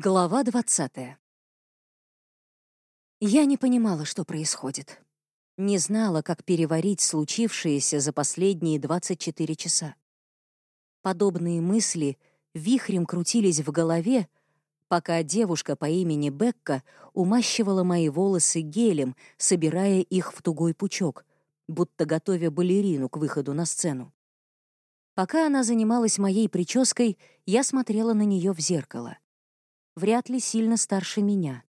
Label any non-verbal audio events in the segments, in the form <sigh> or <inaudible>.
Глава двадцатая. Я не понимала, что происходит. Не знала, как переварить случившееся за последние 24 часа. Подобные мысли вихрем крутились в голове, пока девушка по имени Бекка умащивала мои волосы гелем, собирая их в тугой пучок, будто готовя балерину к выходу на сцену. Пока она занималась моей прической, я смотрела на нее в зеркало вряд ли сильно старше меня.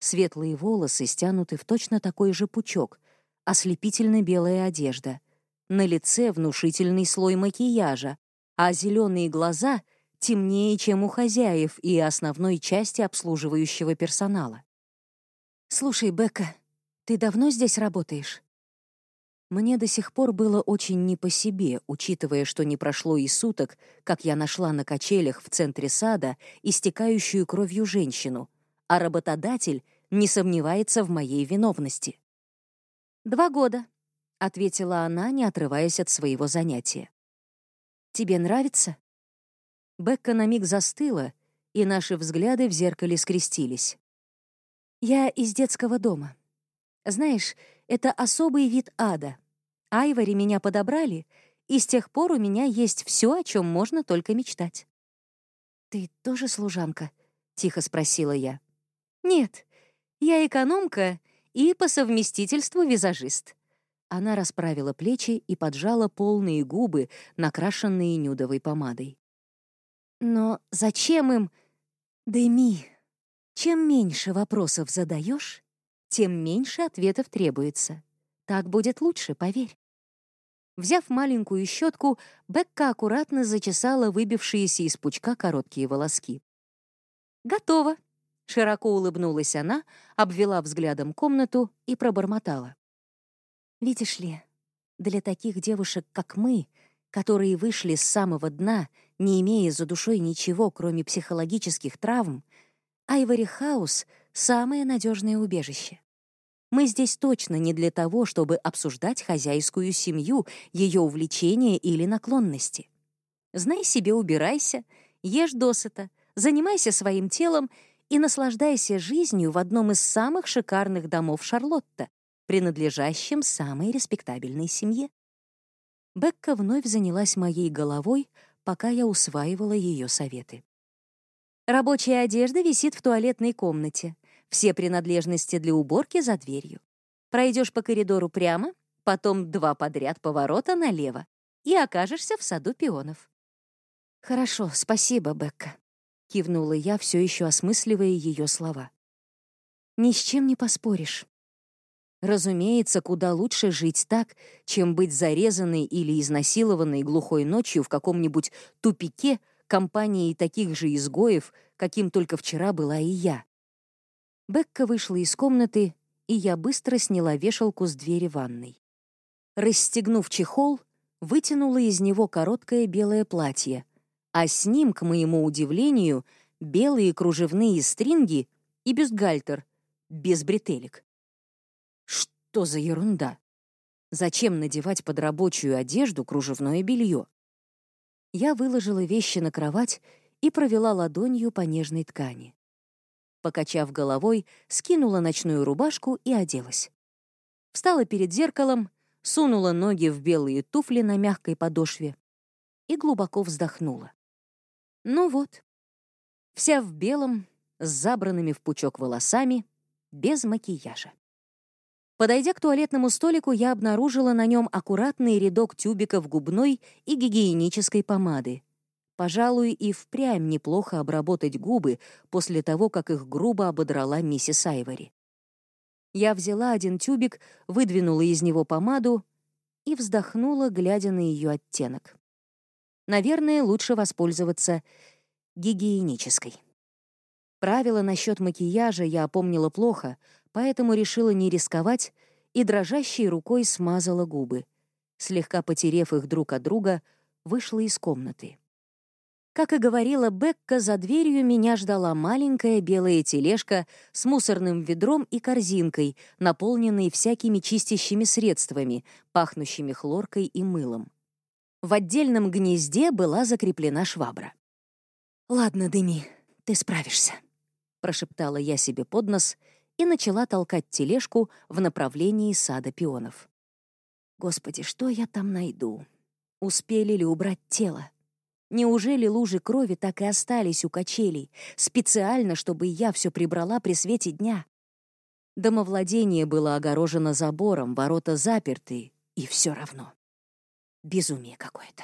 Светлые волосы стянуты в точно такой же пучок, ослепительно белая одежда. На лице внушительный слой макияжа, а зеленые глаза темнее, чем у хозяев и основной части обслуживающего персонала. «Слушай, Бекка, ты давно здесь работаешь?» Мне до сих пор было очень не по себе, учитывая, что не прошло и суток, как я нашла на качелях в центре сада истекающую кровью женщину, а работодатель не сомневается в моей виновности. «Два года», — ответила она, не отрываясь от своего занятия. «Тебе нравится?» Бекка на миг застыла, и наши взгляды в зеркале скрестились. «Я из детского дома. Знаешь, это особый вид ада. Айвори меня подобрали, и с тех пор у меня есть все, о чем можно только мечтать. «Ты тоже служанка?» — тихо спросила я. «Нет, я экономка и по совместительству визажист». Она расправила плечи и поджала полные губы, накрашенные нюдовой помадой. «Но зачем им...» «Дэми, чем меньше вопросов задаешь, тем меньше ответов требуется. Так будет лучше, поверь. Взяв маленькую щетку, Бекка аккуратно зачесала выбившиеся из пучка короткие волоски. «Готово!» — широко улыбнулась она, обвела взглядом комнату и пробормотала. «Видишь ли, для таких девушек, как мы, которые вышли с самого дна, не имея за душой ничего, кроме психологических травм, Айвори Хаус — самое надежное убежище. Мы здесь точно не для того, чтобы обсуждать хозяйскую семью, ее увлечения или наклонности. Знай себе, убирайся, ешь досыта, занимайся своим телом и наслаждайся жизнью в одном из самых шикарных домов Шарлотта, принадлежащем самой респектабельной семье. Бекка вновь занялась моей головой, пока я усваивала ее советы. Рабочая одежда висит в туалетной комнате. Все принадлежности для уборки за дверью. Пройдешь по коридору прямо, потом два подряд поворота налево и окажешься в саду пионов. «Хорошо, спасибо, Бекка», — кивнула я, все еще осмысливая ее слова. «Ни с чем не поспоришь. Разумеется, куда лучше жить так, чем быть зарезанной или изнасилованной глухой ночью в каком-нибудь тупике компании таких же изгоев, каким только вчера была и я. Бекка вышла из комнаты, и я быстро сняла вешалку с двери ванной. Расстегнув чехол, вытянула из него короткое белое платье, а с ним, к моему удивлению, белые кружевные стринги и бюстгальтер, без бретелек. Что за ерунда? Зачем надевать под рабочую одежду кружевное белье? Я выложила вещи на кровать и провела ладонью по нежной ткани. Покачав головой, скинула ночную рубашку и оделась. Встала перед зеркалом, сунула ноги в белые туфли на мягкой подошве и глубоко вздохнула. Ну вот, вся в белом, с забранными в пучок волосами, без макияжа. Подойдя к туалетному столику, я обнаружила на нем аккуратный рядок тюбиков губной и гигиенической помады. Пожалуй, и впрямь неплохо обработать губы после того, как их грубо ободрала миссис Айвори. Я взяла один тюбик, выдвинула из него помаду и вздохнула, глядя на ее оттенок. Наверное, лучше воспользоваться гигиенической. Правила насчет макияжа я опомнила плохо, поэтому решила не рисковать и дрожащей рукой смазала губы. Слегка потерев их друг от друга, вышла из комнаты. Как и говорила Бекка, за дверью меня ждала маленькая белая тележка с мусорным ведром и корзинкой, наполненной всякими чистящими средствами, пахнущими хлоркой и мылом. В отдельном гнезде была закреплена швабра. «Ладно, Деми, ты справишься», — прошептала я себе под нос и начала толкать тележку в направлении сада пионов. Господи, что я там найду? Успели ли убрать тело? Неужели лужи крови так и остались у качелей, специально, чтобы я все прибрала при свете дня? Домовладение было огорожено забором, ворота заперты, и все равно. Безумие какое-то.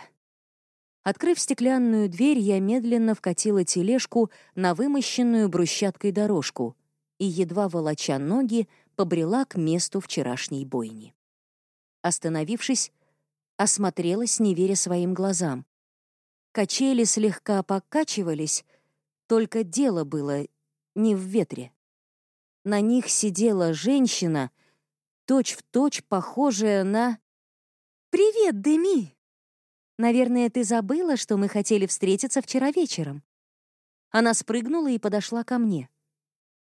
Открыв стеклянную дверь, я медленно вкатила тележку на вымощенную брусчаткой дорожку и, едва волоча ноги, побрела к месту вчерашней бойни. Остановившись, осмотрелась, не веря своим глазам. Качели слегка покачивались, только дело было не в ветре. На них сидела женщина, точь-в-точь точь похожая на... «Привет, Деми!» «Наверное, ты забыла, что мы хотели встретиться вчера вечером?» Она спрыгнула и подошла ко мне.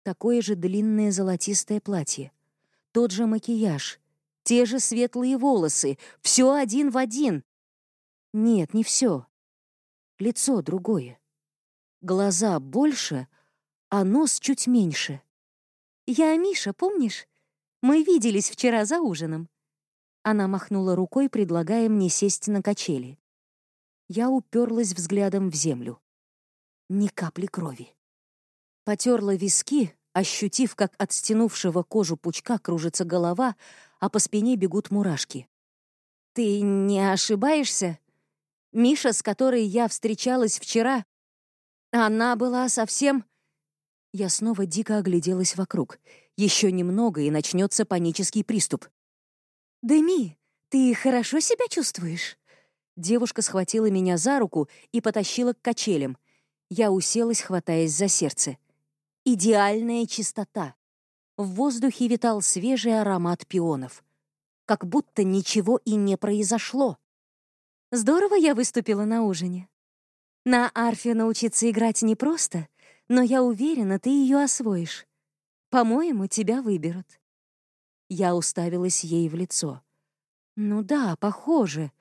Такое же длинное золотистое платье, тот же макияж, те же светлые волосы, все один в один. Нет, не все. Лицо другое. Глаза больше, а нос чуть меньше. «Я Миша, помнишь? Мы виделись вчера за ужином». Она махнула рукой, предлагая мне сесть на качели. Я уперлась взглядом в землю. Ни капли крови. Потерла виски, ощутив, как от стянувшего кожу пучка кружится голова, а по спине бегут мурашки. «Ты не ошибаешься?» Миша, с которой я встречалась вчера, она была совсем... Я снова дико огляделась вокруг. Еще немного, и начнется панический приступ. «Дэми, ты хорошо себя чувствуешь?» Девушка схватила меня за руку и потащила к качелям. Я уселась, хватаясь за сердце. Идеальная чистота. В воздухе витал свежий аромат пионов. Как будто ничего и не произошло. Здорово я выступила на ужине. На арфе научиться играть непросто, но я уверена, ты ее освоишь. По-моему, тебя выберут. Я уставилась ей в лицо. Ну да, похоже.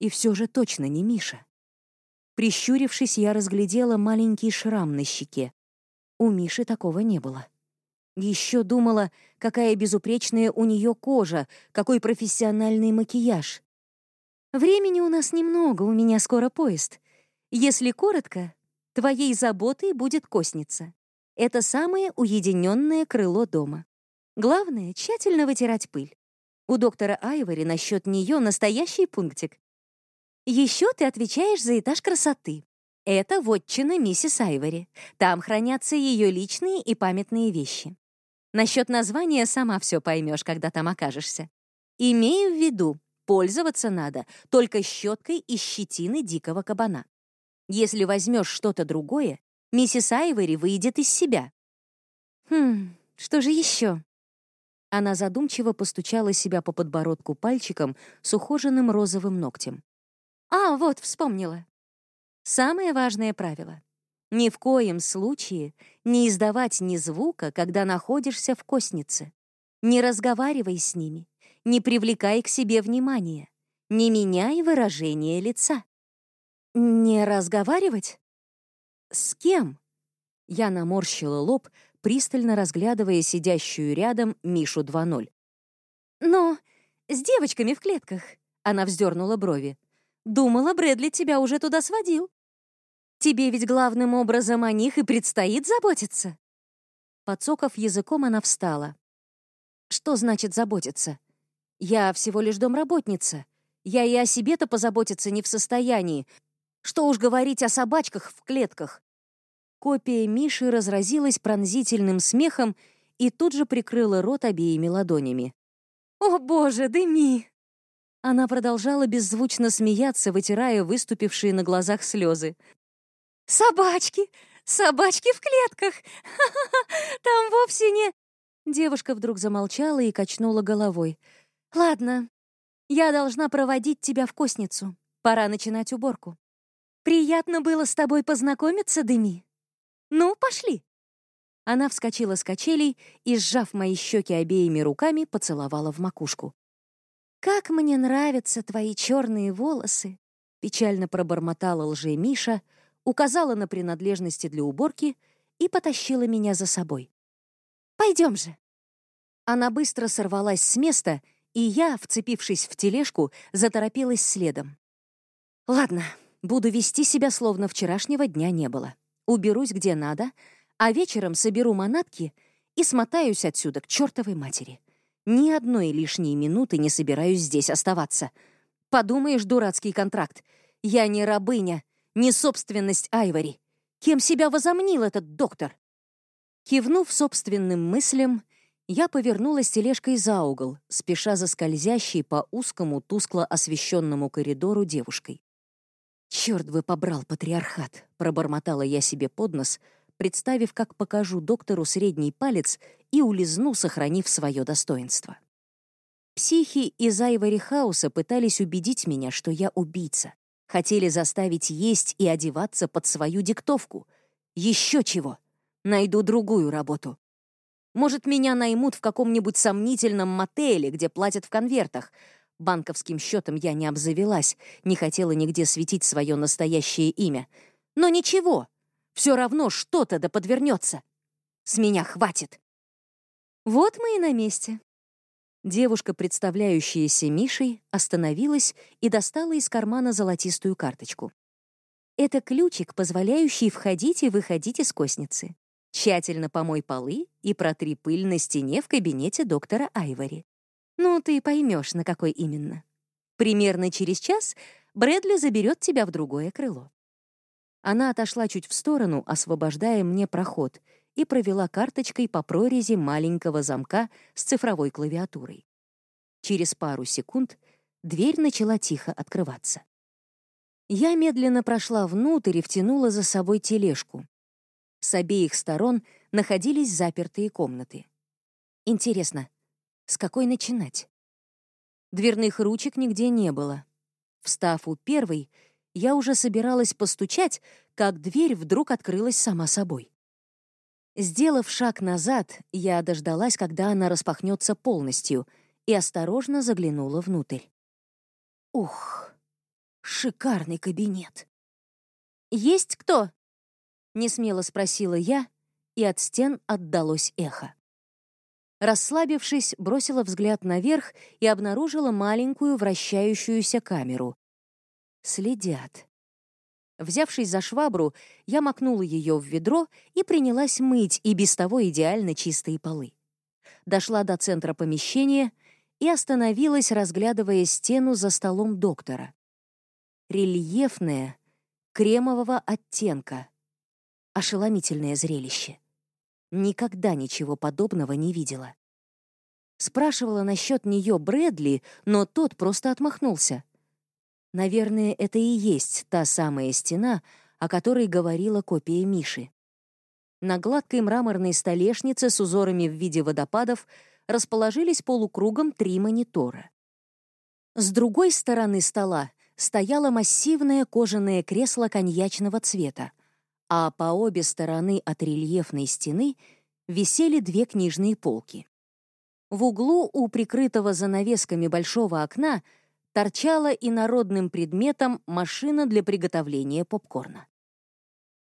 И все же точно не Миша. Прищурившись, я разглядела маленький шрам на щеке. У Миши такого не было. Еще думала, какая безупречная у нее кожа, какой профессиональный макияж. Времени у нас немного, у меня скоро поезд. Если коротко, твоей заботой будет косница. Это самое уединенное крыло дома. Главное — тщательно вытирать пыль. У доктора Айвори насчет нее настоящий пунктик. Еще ты отвечаешь за этаж красоты. Это вотчина миссис Айвори. Там хранятся ее личные и памятные вещи. Насчет названия сама все поймешь, когда там окажешься. Имею в виду, Пользоваться надо только щеткой из щетины дикого кабана. Если возьмешь что-то другое, миссис Айвори выйдет из себя. Хм, что же еще? Она задумчиво постучала себя по подбородку пальчиком с ухоженным розовым ногтем. А, вот, вспомнила. Самое важное правило. Ни в коем случае не издавать ни звука, когда находишься в коснице. Не разговаривай с ними, не привлекай к себе внимания, не меняй выражение лица. Не разговаривать? С кем? Я наморщила лоб, пристально разглядывая сидящую рядом Мишу 2.0. «Но с девочками в клетках», — она вздернула брови. «Думала, Брэдли тебя уже туда сводил. Тебе ведь главным образом о них и предстоит заботиться». Подсоков языком, она встала. «Что значит заботиться? Я всего лишь домработница. Я и о себе-то позаботиться не в состоянии. Что уж говорить о собачках в клетках. Копия Миши разразилась пронзительным смехом и тут же прикрыла рот обеими ладонями. «О, боже, дыми!» Она продолжала беззвучно смеяться, вытирая выступившие на глазах слезы. «Собачки! Собачки в клетках! <laughs> Там вовсе не...» Девушка вдруг замолчала и качнула головой. «Ладно, я должна проводить тебя в косницу. Пора начинать уборку. Приятно было с тобой познакомиться, Деми. Ну, пошли». Она вскочила с качелей и, сжав мои щеки обеими руками, поцеловала в макушку. «Как мне нравятся твои черные волосы!» Печально пробормотала лже Миша, указала на принадлежности для уборки и потащила меня за собой. «Пойдем же!» Она быстро сорвалась с места, и я, вцепившись в тележку, заторопилась следом. «Ладно, буду вести себя, словно вчерашнего дня не было. Уберусь где надо, а вечером соберу манатки и смотаюсь отсюда к чертовой матери. Ни одной лишней минуты не собираюсь здесь оставаться. Подумаешь, дурацкий контракт. Я не рабыня, не собственность Айвори. Кем себя возомнил этот доктор? Кивнув собственным мыслям, я повернулась тележкой за угол, спеша за скользящей по узкому, тускло освещенному коридору девушкой. «Черт бы побрал патриархат!» — пробормотала я себе под нос, представив, как покажу доктору средний палец и улизну, сохранив свое достоинство. Психи из Айвори Хауса пытались убедить меня, что я убийца. Хотели заставить есть и одеваться под свою диктовку. Еще чего. Найду другую работу. Может, меня наймут в каком-нибудь сомнительном мотеле, где платят в конвертах. Банковским счетом я не обзавелась, не хотела нигде светить свое настоящее имя. Но ничего, все равно что-то да подвернется. С меня хватит. Вот мы и на месте. Девушка, представляющаяся Мишей, остановилась и достала из кармана золотистую карточку. Это ключик, позволяющий входить и выходить из косницы. Тщательно помой полы и протри пыль на стене в кабинете доктора Айвори. Ну, ты поймешь, на какой именно. Примерно через час Брэдли заберет тебя в другое крыло. Она отошла чуть в сторону, освобождая мне проход, и провела карточкой по прорези маленького замка с цифровой клавиатурой. Через пару секунд дверь начала тихо открываться. Я медленно прошла внутрь и втянула за собой тележку. С обеих сторон находились запертые комнаты. Интересно, с какой начинать? Дверных ручек нигде не было. Встав у первой, я уже собиралась постучать, как дверь вдруг открылась сама собой. Сделав шаг назад, я дождалась, когда она распахнется полностью, и осторожно заглянула внутрь. Ух, шикарный кабинет. «Есть кто?» — несмело спросила я, и от стен отдалось эхо. Расслабившись, бросила взгляд наверх и обнаружила маленькую вращающуюся камеру. Следят. Взявшись за швабру, я макнула ее в ведро и принялась мыть и без того идеально чистые полы. Дошла до центра помещения и остановилась, разглядывая стену за столом доктора. Рельефная, кремового оттенка. Ошеломительное зрелище. Никогда ничего подобного не видела. Спрашивала насчет нее Брэдли, но тот просто отмахнулся — Наверное, это и есть та самая стена, о которой говорила копия Миши. На гладкой мраморной столешнице с узорами в виде водопадов расположились полукругом три монитора. С другой стороны стола стояло массивное кожаное кресло коньячного цвета, а по обе стороны от рельефной стены висели две книжные полки. В углу у прикрытого занавесками большого окна торчала инородным предметом машина для приготовления попкорна.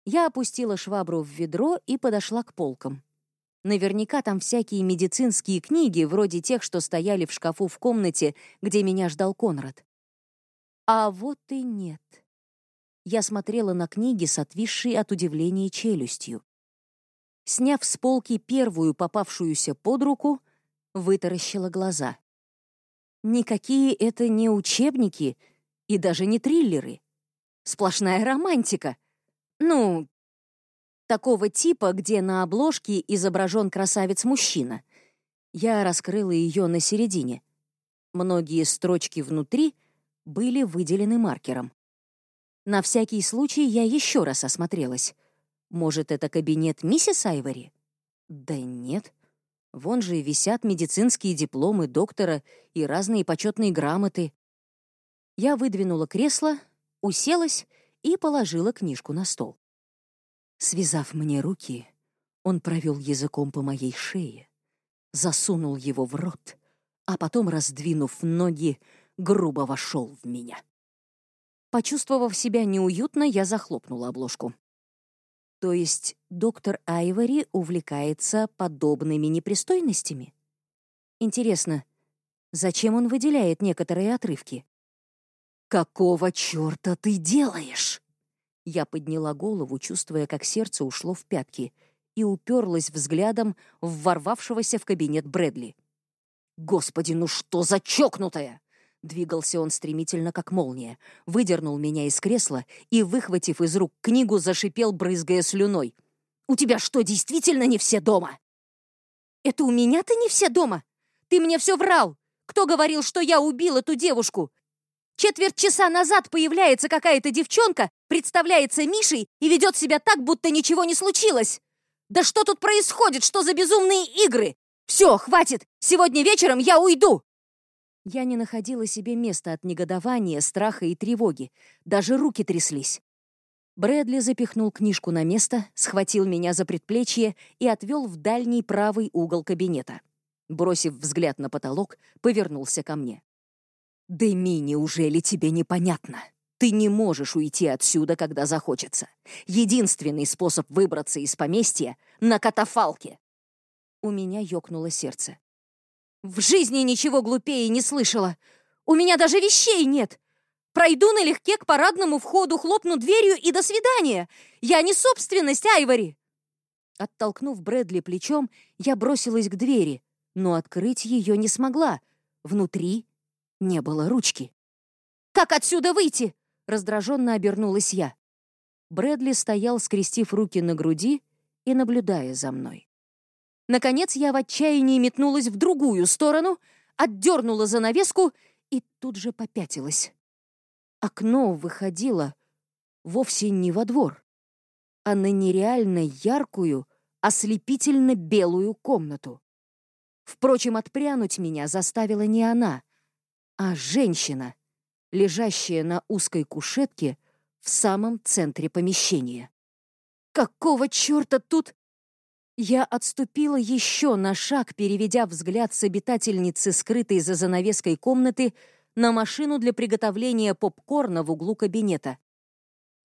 Я опустила швабру в ведро и подошла к полкам. Наверняка там всякие медицинские книги, вроде тех, что стояли в шкафу в комнате, где меня ждал Конрад. А вот и нет. Я смотрела на книги с отвисшей от удивления челюстью. Сняв с полки первую попавшуюся под руку, вытаращила глаза. Никакие это не учебники и даже не триллеры. Сплошная романтика. Ну, такого типа, где на обложке изображен красавец-мужчина. Я раскрыла ее на середине. Многие строчки внутри были выделены маркером. На всякий случай я еще раз осмотрелась. Может, это кабинет миссис Айвори? Да нет. Вон же висят медицинские дипломы доктора и разные почетные грамоты. Я выдвинула кресло, уселась и положила книжку на стол. Связав мне руки, он провел языком по моей шее, засунул его в рот, а потом, раздвинув ноги, грубо вошел в меня. Почувствовав себя неуютно, я захлопнула обложку. То есть доктор Айвори увлекается подобными непристойностями? Интересно, зачем он выделяет некоторые отрывки? «Какого черта ты делаешь?» Я подняла голову, чувствуя, как сердце ушло в пятки, и уперлась взглядом в ворвавшегося в кабинет Брэдли. «Господи, ну что за чокнутая!» Двигался он стремительно, как молния, выдернул меня из кресла и, выхватив из рук книгу, зашипел, брызгая слюной. «У тебя что, действительно не все дома?» «Это у меня-то не все дома? Ты мне все врал! Кто говорил, что я убил эту девушку? Четверть часа назад появляется какая-то девчонка, представляется Мишей и ведет себя так, будто ничего не случилось! Да что тут происходит? Что за безумные игры? Все, хватит! Сегодня вечером я уйду!» Я не находила себе места от негодования, страха и тревоги. Даже руки тряслись. Брэдли запихнул книжку на место, схватил меня за предплечье и отвел в дальний правый угол кабинета. Бросив взгляд на потолок, повернулся ко мне. «Дэми, неужели тебе непонятно? Ты не можешь уйти отсюда, когда захочется. Единственный способ выбраться из поместья — на катафалке!» У меня ёкнуло сердце. В жизни ничего глупее не слышала. У меня даже вещей нет. Пройду налегке к парадному входу, хлопну дверью и до свидания. Я не собственность Айвори. Оттолкнув Брэдли плечом, я бросилась к двери, но открыть ее не смогла. Внутри не было ручки. «Как отсюда выйти?» — раздраженно обернулась я. Брэдли стоял, скрестив руки на груди и наблюдая за мной. Наконец я в отчаянии метнулась в другую сторону, отдернула занавеску и тут же попятилась. Окно выходило вовсе не во двор, а на нереально яркую, ослепительно белую комнату. Впрочем, отпрянуть меня заставила не она, а женщина, лежащая на узкой кушетке в самом центре помещения. Какого черта тут я отступила еще на шаг, переведя взгляд с обитательницы, скрытой за занавеской комнаты, на машину для приготовления попкорна в углу кабинета.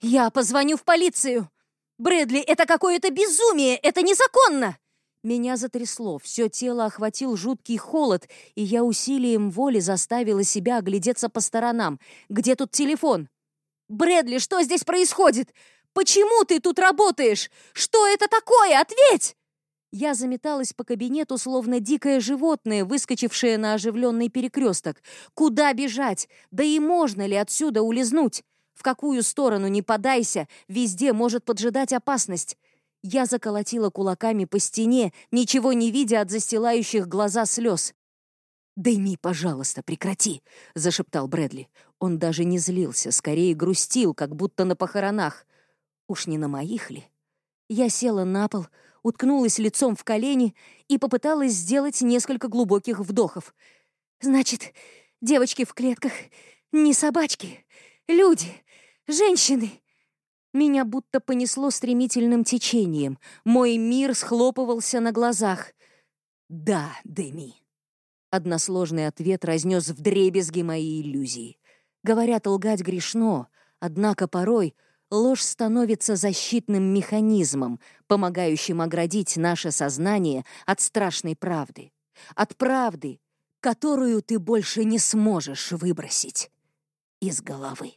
«Я позвоню в полицию! Брэдли, это какое-то безумие! Это незаконно!» Меня затрясло, все тело охватил жуткий холод, и я усилием воли заставила себя оглядеться по сторонам. «Где тут телефон?» «Брэдли, что здесь происходит? Почему ты тут работаешь? Что это такое? Ответь!» Я заметалась по кабинету, словно дикое животное, выскочившее на оживленный перекресток. Куда бежать? Да и можно ли отсюда улизнуть? В какую сторону не подайся, везде может поджидать опасность. Я заколотила кулаками по стене, ничего не видя от застилающих глаза слез. «Дэйми, пожалуйста, прекрати!» — зашептал Брэдли. Он даже не злился, скорее грустил, как будто на похоронах. Уж не на моих ли? Я села на пол, уткнулась лицом в колени и попыталась сделать несколько глубоких вдохов. «Значит, девочки в клетках не собачки, люди, женщины». Меня будто понесло стремительным течением. Мой мир схлопывался на глазах. «Да, Деми». Односложный ответ разнес вдребезги мои иллюзии. Говорят, лгать грешно, однако порой ложь становится защитным механизмом, помогающим оградить наше сознание от страшной правды. От правды, которую ты больше не сможешь выбросить из головы.